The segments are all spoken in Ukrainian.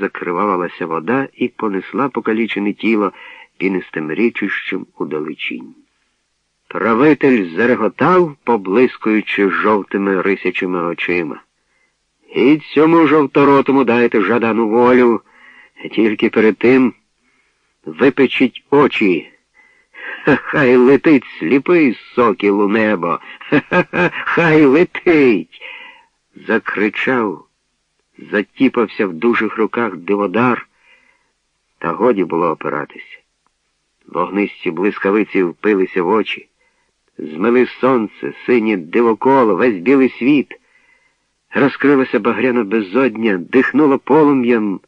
закривавалася вода і понесла покалічене тіло пінистим річищем у далечінь. Правитель зареготав, поблискуючи жовтими рисячими очима. І цьому жовторотому дайте жадану волю, тільки перед тим випечіть очі. Хай летить сліпий сокіл у небо. Ха-ха-ха, хай летить. Закричав, затіпався в дужих руках диводар, та годі було опиратися. Вогнисті блискавиці впилися в очі, змили сонце, синє дивоколо, весь білий світ. Розкрилася багряна безодня, дихнуло полум'ям,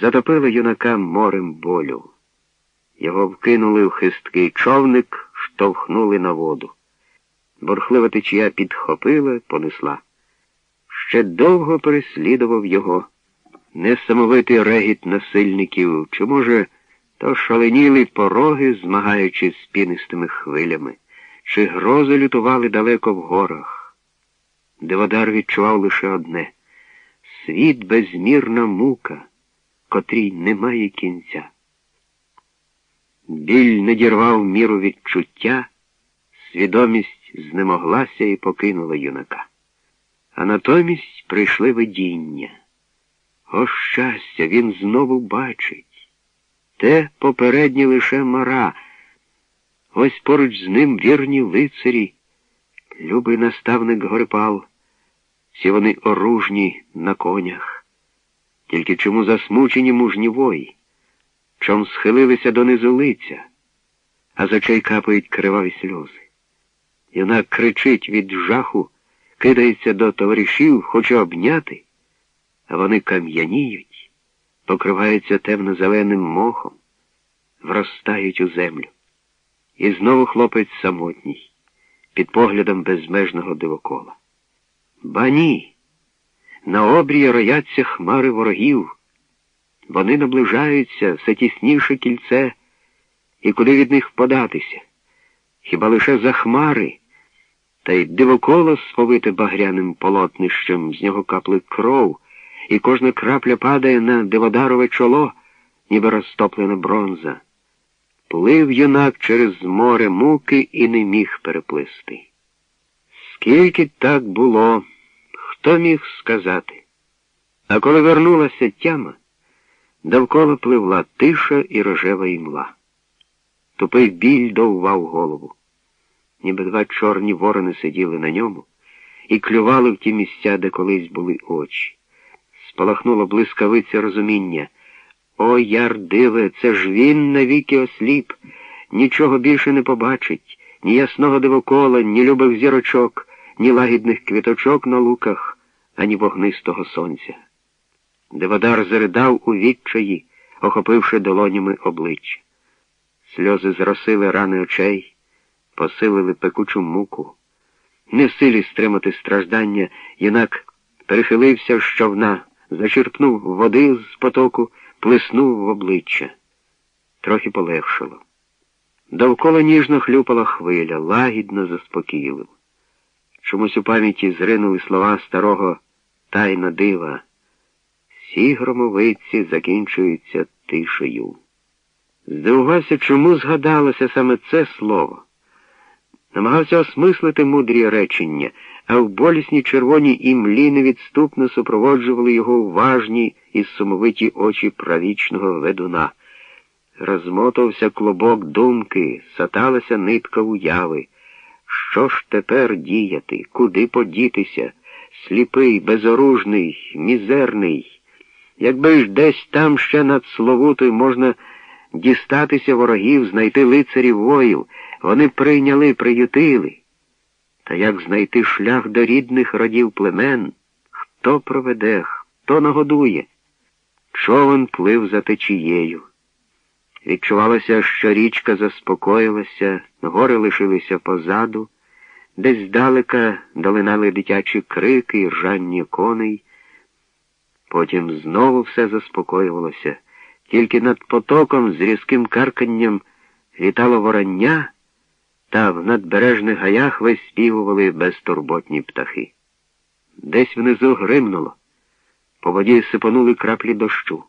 затопило юнака морем болю. Його вкинули в хисткий човник, штовхнули на воду. Бурхлива течія підхопила, понесла. Ще довго переслідував його несамовитий регіт насильників, чи, може, то шаленіли пороги, змагаючись з пінистими хвилями, чи грози лютували далеко в горах. Деводар відчував лише одне світ безмірна мука, котрій немає кінця. Біль не дірвав міру відчуття, свідомість знемоглася і покинула юнака. А натомість прийшли видіння. О, щастя, він знову бачить. Те попереднє лише мара. Ось поруч з ним вірні лицарі, любий наставник Горипал. Всі вони оружні на конях. Тільки чому засмучені мужні вої? чом схилилися донизу лиця, а з очей капають криваві сльози. Юнак кричить від жаху, кидається до товаришів, хоче обняти, а вони кам'яніють, покриваються темно-зеленим мохом, вростають у землю. І знову хлопець самотній, під поглядом безмежного дивокола. Ба ні! На обрії рояться хмари ворогів. Вони наближаються все тісніше кільце, і куди від них податися? Хіба лише за хмари, та й дивоколо сповите багряним полотнищем, з нього капли кров, і кожна крапля падає на диводарове чоло, ніби розтоплена бронза. Плив юнак через море муки і не міг переплисти. Скільки так було, хто міг сказати? А коли вернулася тяма, Довкола пливла тиша і рожева імла. Тупий біль доввав голову. Ніби два чорні ворони сиділи на ньому і клювали в ті місця, де колись були очі. Спалахнуло блискавиця розуміння. О, ярдиве, це ж він навіки осліп, нічого більше не побачить, ні ясного дивокола, ні любих зірочок, ні лагідних квіточок на луках, ані вогнистого сонця. Деводар заридав у відчаї, охопивши долонями обличчя. Сльози зросили рани очей, посилили пекучу муку. Не в силі стримати страждання, юнак перехилився з човна, зачерпнув води з потоку, плеснув в обличчя. Трохи полегшило. Довкола ніжно хлюпала хвиля, лагідно заспокійливо. Чомусь у пам'яті зринули слова старого тайна дива. Всі громовиці закінчуються тишею. Здивувався, чому згадалося саме це слово. Намагався осмислити мудрі речення, а в болісній червоній імлі невідступно супроводжували його уважні і сумовиті очі правічного ведуна. Розмотався клубок думки, саталася нитка уяви. Що ж тепер діяти, куди подітися? Сліпий, безоружний, мізерний. Якби ж десь там ще над Словутою можна дістатися ворогів, знайти лицарів воїв, вони прийняли, приютили. Та як знайти шлях до рідних родів племен? Хто проведе, хто нагодує? Човен плив за течією. Відчувалося, що річка заспокоїлася, гори лишилися позаду, десь здалека долинали дитячі крики і ржання коней. Потім знову все заспокоювалося, тільки над потоком з різким карканням літало вороння, та в надбережних гаях виспівували безтурботні птахи. Десь внизу гримнуло. По воді сипонули краплі дощу.